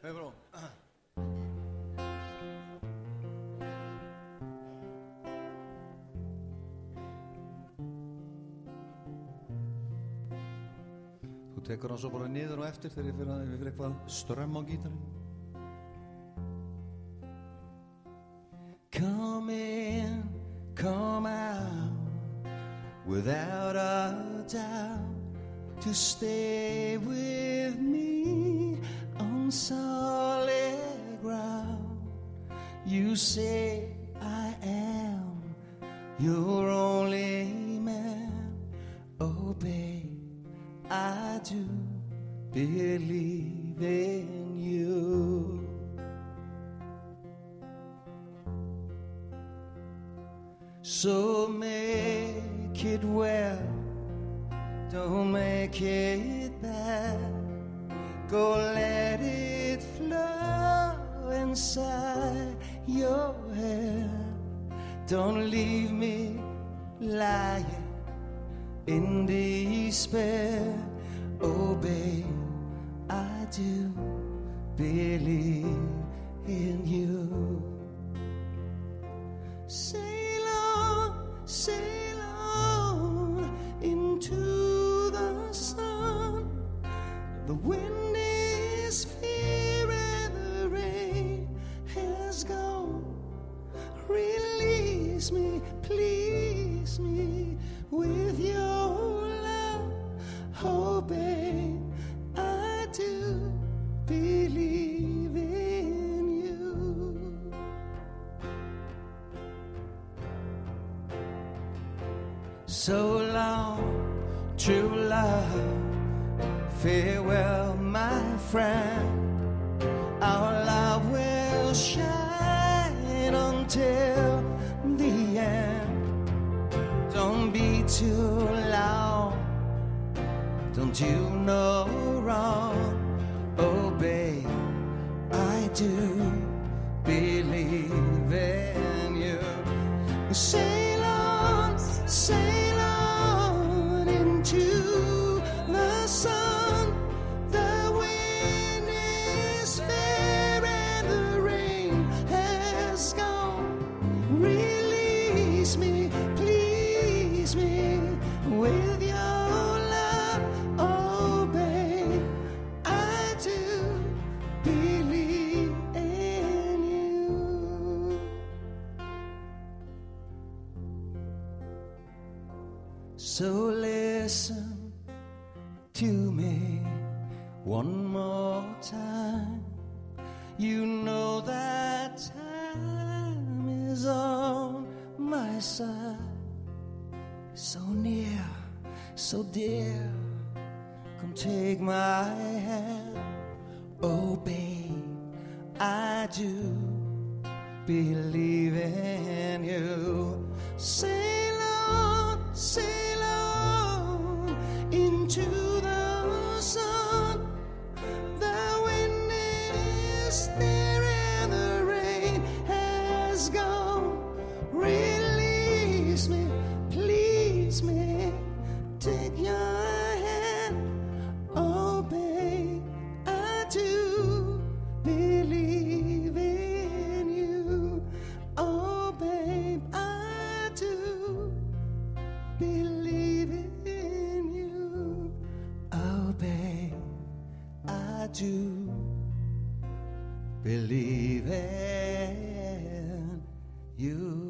Hei bror. Þú tekur hann svo bara og eftir þegar ég fyrir, fyrir eitthvað strömm á gítarinn. Come in, come out Without a doubt To stay with me Solid ground You say I am Your only man Oh babe I do believe in you So make it well, don't make it bad. Go let it flow inside your head. Don't leave me lying in despair. Oh, babe, I do believe in you. Sail on, sail on into the sun. The wind Release me, please me with your love. Oh, babe, I do believe in you. So long, true love. Farewell, too loud. Don't you know wrong? Oh, babe, I do believe in you. Sail on, sail on into the sun. So listen to me one more time. You know that time is on my side. So near, so dear, come take my hand. Oh, babe, I do believe in you. Sail on, sail do believe in you.